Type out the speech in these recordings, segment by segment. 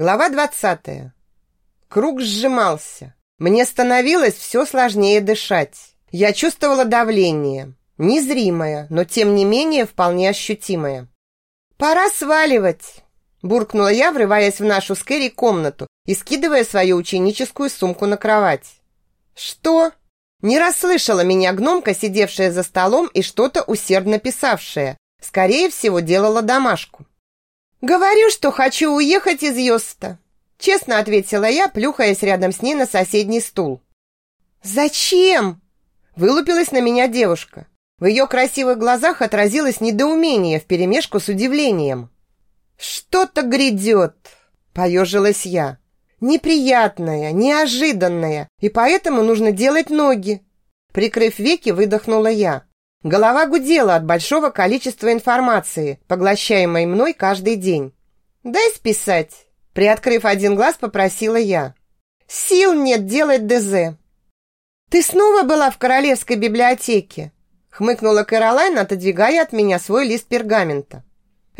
Глава 20. Круг сжимался. Мне становилось все сложнее дышать. Я чувствовала давление. Незримое, но тем не менее вполне ощутимое. «Пора сваливать!» Буркнула я, врываясь в нашу с комнату и скидывая свою ученическую сумку на кровать. «Что?» Не расслышала меня гномка, сидевшая за столом и что-то усердно писавшая. Скорее всего, делала домашку. «Говорю, что хочу уехать из Йоста», честно ответила я, плюхаясь рядом с ней на соседний стул. «Зачем?» Вылупилась на меня девушка. В ее красивых глазах отразилось недоумение вперемешку с удивлением. «Что-то грядет», — поежилась я. «Неприятное, неожиданное, и поэтому нужно делать ноги». Прикрыв веки, выдохнула я. Голова гудела от большого количества информации, поглощаемой мной каждый день. «Дай списать», — приоткрыв один глаз, попросила я. «Сил нет делать ДЗ». «Ты снова была в королевской библиотеке?» — хмыкнула Кэролайн, отодвигая от меня свой лист пергамента.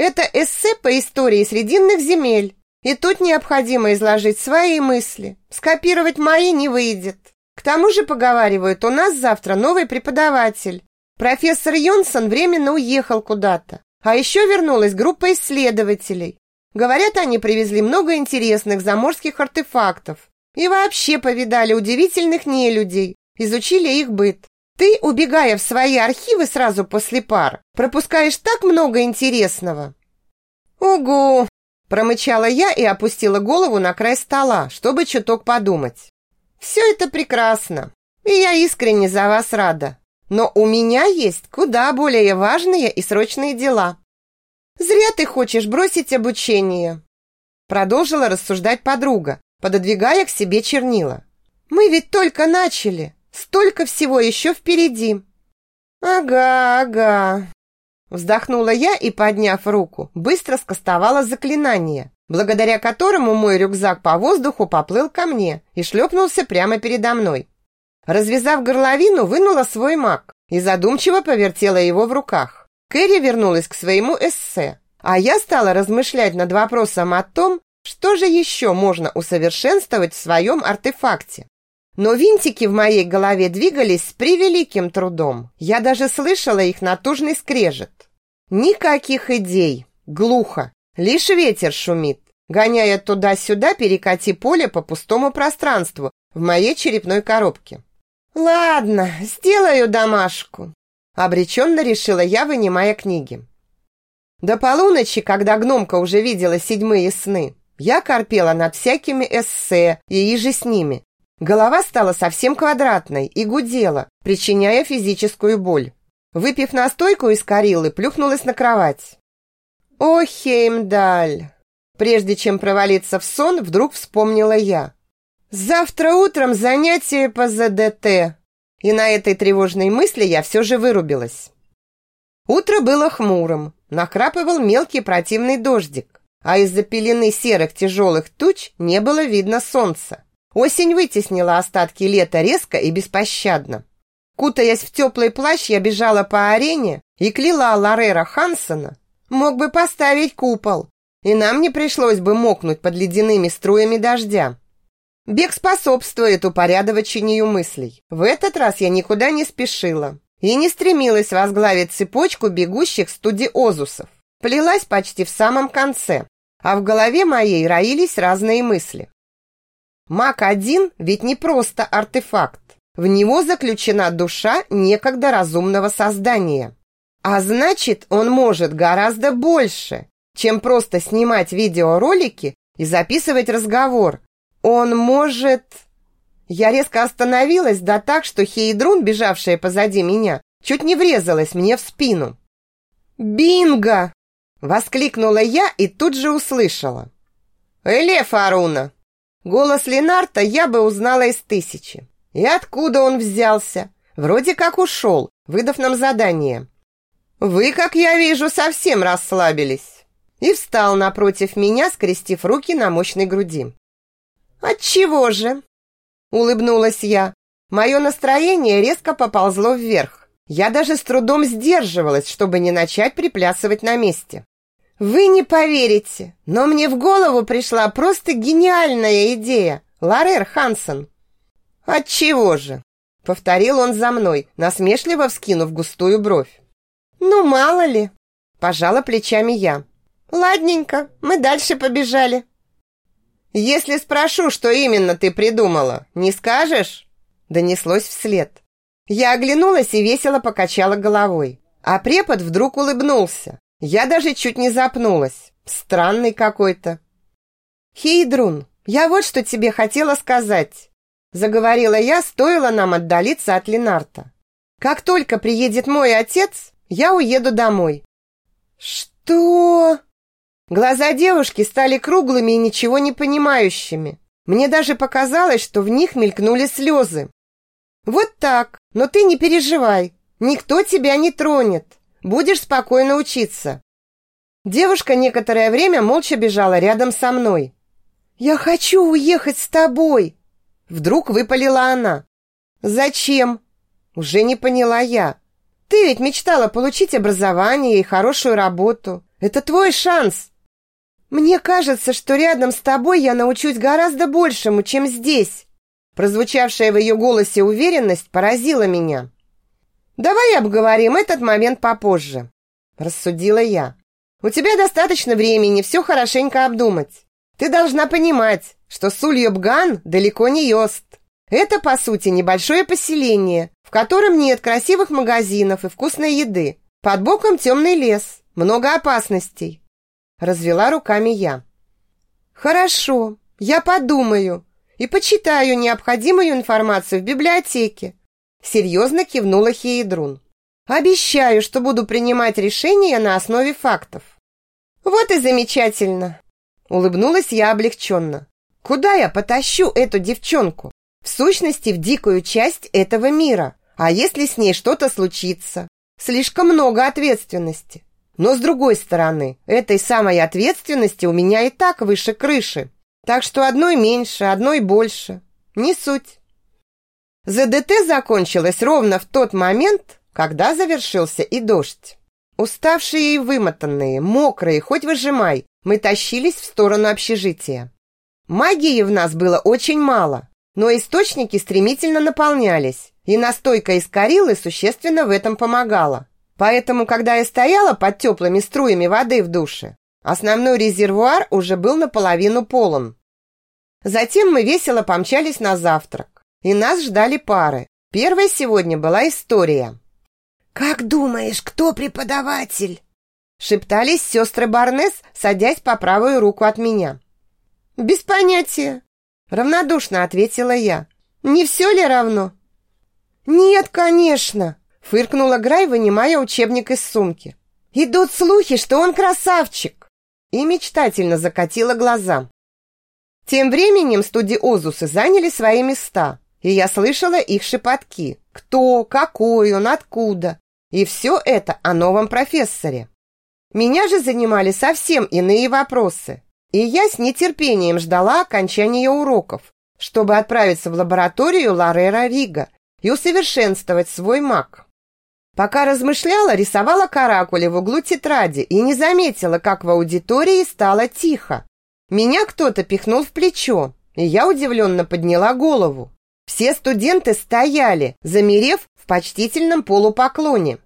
Это эссе по истории срединных земель. И тут необходимо изложить свои мысли. Скопировать мои не выйдет. К тому же, поговаривают, у нас завтра новый преподаватель. Профессор Йонсон временно уехал куда-то. А еще вернулась группа исследователей. Говорят, они привезли много интересных заморских артефактов. И вообще повидали удивительных нелюдей. Изучили их быт. Ты, убегая в свои архивы сразу после пар, пропускаешь так много интересного. Угу, промычала я и опустила голову на край стола, чтобы чуток подумать. Все это прекрасно, и я искренне за вас рада. Но у меня есть куда более важные и срочные дела. Зря ты хочешь бросить обучение, продолжила рассуждать подруга, пододвигая к себе чернила. Мы ведь только начали. Столько всего еще впереди. Ага, ага. Вздохнула я и, подняв руку, быстро скостовала заклинание, благодаря которому мой рюкзак по воздуху поплыл ко мне и шлепнулся прямо передо мной. Развязав горловину, вынула свой маг и задумчиво повертела его в руках. Кэрри вернулась к своему эссе, а я стала размышлять над вопросом о том, что же еще можно усовершенствовать в своем артефакте. Но винтики в моей голове двигались с превеликим трудом. Я даже слышала их натужный скрежет. Никаких идей. Глухо. Лишь ветер шумит, гоняя туда-сюда перекати поле по пустому пространству в моей черепной коробке. «Ладно, сделаю домашку», — обреченно решила я, вынимая книги. До полуночи, когда гномка уже видела седьмые сны, я корпела над всякими эссе и иже с ними, Голова стала совсем квадратной и гудела, причиняя физическую боль. Выпив настойку из кориллы, плюхнулась на кровать. «О, Хеймдаль!» Прежде чем провалиться в сон, вдруг вспомнила я. «Завтра утром занятие по ЗДТ!» И на этой тревожной мысли я все же вырубилась. Утро было хмурым, накрапывал мелкий противный дождик, а из-за пелены серых тяжелых туч не было видно солнца. Осень вытеснила остатки лета резко и беспощадно. Кутаясь в теплый плащ, я бежала по арене и кляла Ларера Хансона. Мог бы поставить купол, и нам не пришлось бы мокнуть под ледяными струями дождя. Бег способствует упорядочению мыслей. В этот раз я никуда не спешила и не стремилась возглавить цепочку бегущих студиозусов. Плелась почти в самом конце, а в голове моей роились разные мысли. Маг-1 ведь не просто артефакт. В него заключена душа некогда разумного создания. А значит, он может гораздо больше, чем просто снимать видеоролики и записывать разговор. Он может... Я резко остановилась, да так, что Хейдрун, бежавшая позади меня, чуть не врезалась мне в спину. «Бинго!» — воскликнула я и тут же услышала. «Элеф Аруна, Голос Ленарта я бы узнала из тысячи. И откуда он взялся? Вроде как ушел, выдав нам задание. Вы, как я вижу, совсем расслабились. И встал напротив меня, скрестив руки на мощной груди. Отчего же? Улыбнулась я. Мое настроение резко поползло вверх. Я даже с трудом сдерживалась, чтобы не начать приплясывать на месте. Вы не поверите, но мне в голову пришла просто гениальная идея. Ларер Хансен. Отчего же? Повторил он за мной, насмешливо вскинув густую бровь. Ну, мало ли. Пожала плечами я. Ладненько, мы дальше побежали. Если спрошу, что именно ты придумала, не скажешь? Донеслось вслед. Я оглянулась и весело покачала головой. А препод вдруг улыбнулся. Я даже чуть не запнулась. Странный какой-то. Хейдрун, я вот что тебе хотела сказать. Заговорила я, стоило нам отдалиться от Ленарта. Как только приедет мой отец, я уеду домой. Что? Глаза девушки стали круглыми и ничего не понимающими. Мне даже показалось, что в них мелькнули слезы. Вот так, но ты не переживай. Никто тебя не тронет. Будешь спокойно учиться. Девушка некоторое время молча бежала рядом со мной. Я хочу уехать с тобой, вдруг выпалила она. Зачем? Уже не поняла я. Ты ведь мечтала получить образование и хорошую работу. Это твой шанс. Мне кажется, что рядом с тобой я научусь гораздо большему, чем здесь. Прозвучавшая в ее голосе уверенность поразила меня. «Давай обговорим этот момент попозже», – рассудила я. «У тебя достаточно времени все хорошенько обдумать. Ты должна понимать, что Сульёбган далеко не Йост. Это, по сути, небольшое поселение, в котором нет красивых магазинов и вкусной еды. Под боком темный лес, много опасностей». Развела руками я. «Хорошо, я подумаю», и почитаю необходимую информацию в библиотеке. Серьезно кивнула Хейдрун. Обещаю, что буду принимать решения на основе фактов. Вот и замечательно. Улыбнулась я облегченно. Куда я потащу эту девчонку? В сущности, в дикую часть этого мира. А если с ней что-то случится? Слишком много ответственности. Но с другой стороны, этой самой ответственности у меня и так выше крыши. Так что одной меньше, одной больше. Не суть. ЗДТ закончилось ровно в тот момент, когда завершился и дождь. Уставшие и вымотанные, мокрые, хоть выжимай, мы тащились в сторону общежития. Магии в нас было очень мало, но источники стремительно наполнялись, и настойка из кориллы существенно в этом помогала. Поэтому, когда я стояла под теплыми струями воды в душе, Основной резервуар уже был наполовину полон. Затем мы весело помчались на завтрак, и нас ждали пары. Первой сегодня была история. «Как думаешь, кто преподаватель?» Шептались сестры Барнес, садясь по правую руку от меня. «Без понятия», — равнодушно ответила я. «Не все ли равно?» «Нет, конечно», — фыркнула Грай, вынимая учебник из сумки. «Идут слухи, что он красавчик и мечтательно закатила глаза. Тем временем студиозусы заняли свои места, и я слышала их шепотки. Кто, какой он, откуда. И все это о новом профессоре. Меня же занимали совсем иные вопросы, и я с нетерпением ждала окончания уроков, чтобы отправиться в лабораторию Ларера Рига и усовершенствовать свой маг. Пока размышляла, рисовала каракули в углу тетради и не заметила, как в аудитории стало тихо. Меня кто-то пихнул в плечо, и я удивленно подняла голову. Все студенты стояли, замерев в почтительном полупоклоне.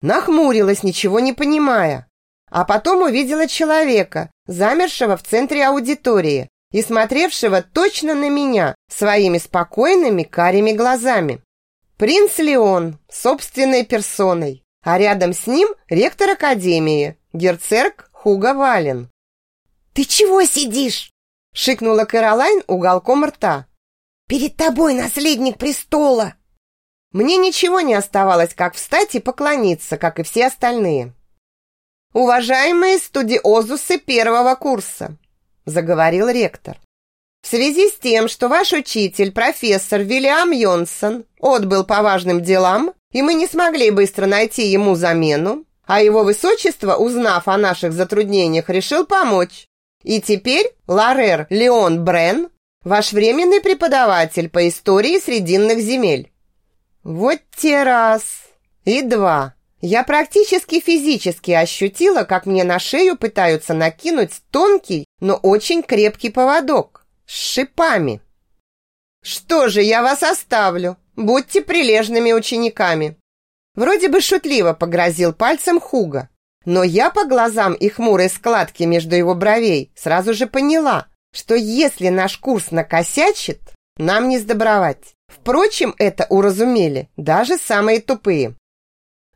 Нахмурилась, ничего не понимая. А потом увидела человека, замершего в центре аудитории и смотревшего точно на меня своими спокойными карими глазами. Принц Леон, собственной персоной, а рядом с ним ректор академии, герцерк Хуга Вален. «Ты чего сидишь?» – шикнула Кэролайн уголком рта. «Перед тобой наследник престола!» Мне ничего не оставалось, как встать и поклониться, как и все остальные. «Уважаемые студиозусы первого курса», – заговорил ректор. В связи с тем, что ваш учитель, профессор Вильям Йонсон, отбыл по важным делам, и мы не смогли быстро найти ему замену, а его высочество, узнав о наших затруднениях, решил помочь. И теперь Ларер Леон Брен, ваш временный преподаватель по истории Срединных земель. Вот те раз и два. Я практически физически ощутила, как мне на шею пытаются накинуть тонкий, но очень крепкий поводок с шипами. «Что же, я вас оставлю. Будьте прилежными учениками». Вроде бы шутливо погрозил пальцем Хуга, но я по глазам и хмурой складке между его бровей сразу же поняла, что если наш курс накосячит, нам не сдобровать. Впрочем, это уразумели даже самые тупые.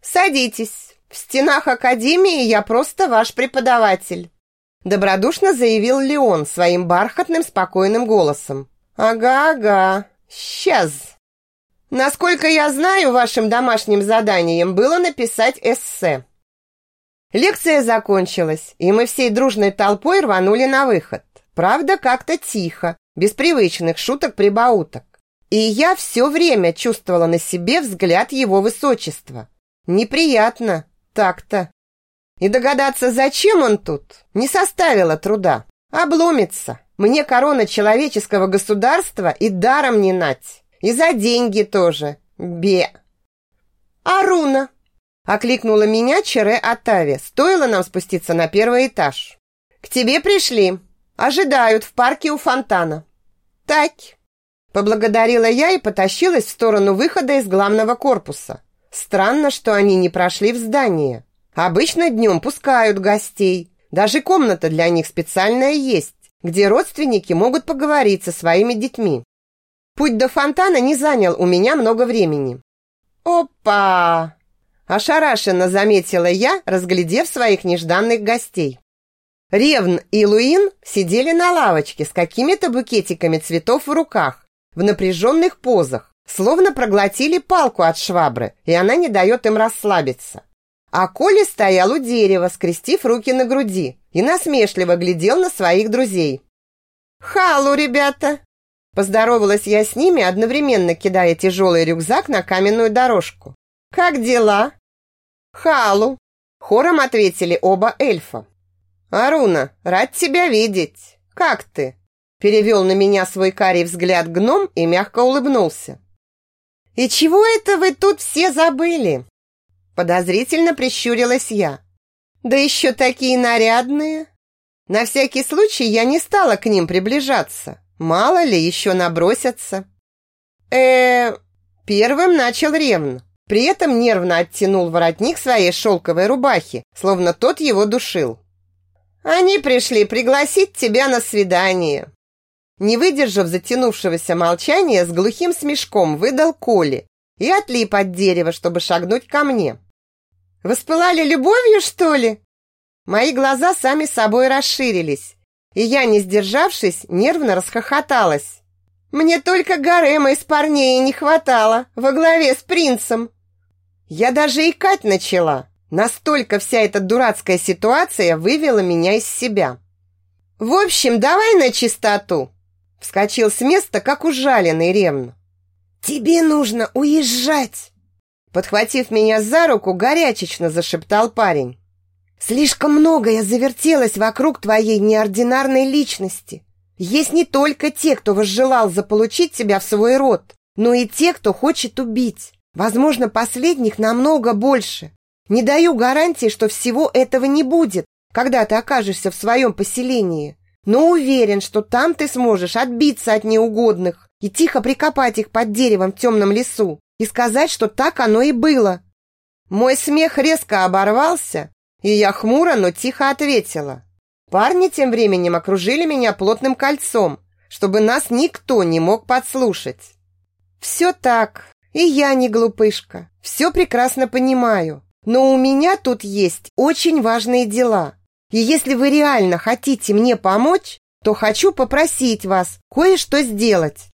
«Садитесь. В стенах Академии я просто ваш преподаватель», добродушно заявил Леон своим бархатным спокойным голосом. «Ага-ага, сейчас». Насколько я знаю, вашим домашним заданием было написать эссе. Лекция закончилась, и мы всей дружной толпой рванули на выход. Правда, как-то тихо, без привычных шуток-прибауток. И я все время чувствовала на себе взгляд его высочества. Неприятно, так-то. И догадаться, зачем он тут, не составило труда. Обломится. Мне корона человеческого государства и даром не нать. И за деньги тоже. Бе. Аруна. Окликнула меня Чере Атави. Стоило нам спуститься на первый этаж. К тебе пришли. Ожидают в парке у фонтана. Так. Поблагодарила я и потащилась в сторону выхода из главного корпуса. Странно, что они не прошли в здание. Обычно днем пускают гостей. Даже комната для них специальная есть, где родственники могут поговорить со своими детьми. Путь до фонтана не занял у меня много времени. «Опа!» Ошарашенно заметила я, разглядев своих нежданных гостей. Ревн и Луин сидели на лавочке с какими-то букетиками цветов в руках, в напряженных позах, словно проглотили палку от швабры, и она не дает им расслабиться. А Коля стоял у дерева, скрестив руки на груди, и насмешливо глядел на своих друзей. «Халу, ребята!» Поздоровалась я с ними, одновременно кидая тяжелый рюкзак на каменную дорожку. «Как дела?» «Халу!» Хором ответили оба эльфа. «Аруна, рад тебя видеть. Как ты?» Перевел на меня свой карий взгляд гном и мягко улыбнулся. «И чего это вы тут все забыли?» Подозрительно прищурилась я. «Да еще такие нарядные!» На всякий случай я не стала к ним приближаться. Мало ли, еще набросятся. э Первым начал Ревн. При этом нервно оттянул воротник своей шелковой рубахи, словно тот его душил. «Они пришли пригласить тебя на свидание». Не выдержав затянувшегося молчания, с глухим смешком выдал Коли и отлип от дерева, чтобы шагнуть ко мне. «Воспылали любовью, что ли?» Мои глаза сами собой расширились, и я, не сдержавшись, нервно расхохоталась. Мне только гарема из парней не хватало, во главе с принцем. Я даже икать начала. Настолько вся эта дурацкая ситуация вывела меня из себя. В общем, давай на чистоту. Вскочил с места, как ужаленный ревн. Тебе нужно уезжать. Подхватив меня за руку, горячечно зашептал парень. Слишком многое завертелось вокруг твоей неординарной личности. Есть не только те, кто возжелал заполучить тебя в свой род, но и те, кто хочет убить. Возможно, последних намного больше. Не даю гарантии, что всего этого не будет, когда ты окажешься в своем поселении. Но уверен, что там ты сможешь отбиться от неугодных и тихо прикопать их под деревом в темном лесу и сказать, что так оно и было. Мой смех резко оборвался, и я хмуро, но тихо ответила. Парни тем временем окружили меня плотным кольцом, чтобы нас никто не мог подслушать. Все так, и я не глупышка, все прекрасно понимаю. Но у меня тут есть очень важные дела. И если вы реально хотите мне помочь, то хочу попросить вас кое-что сделать.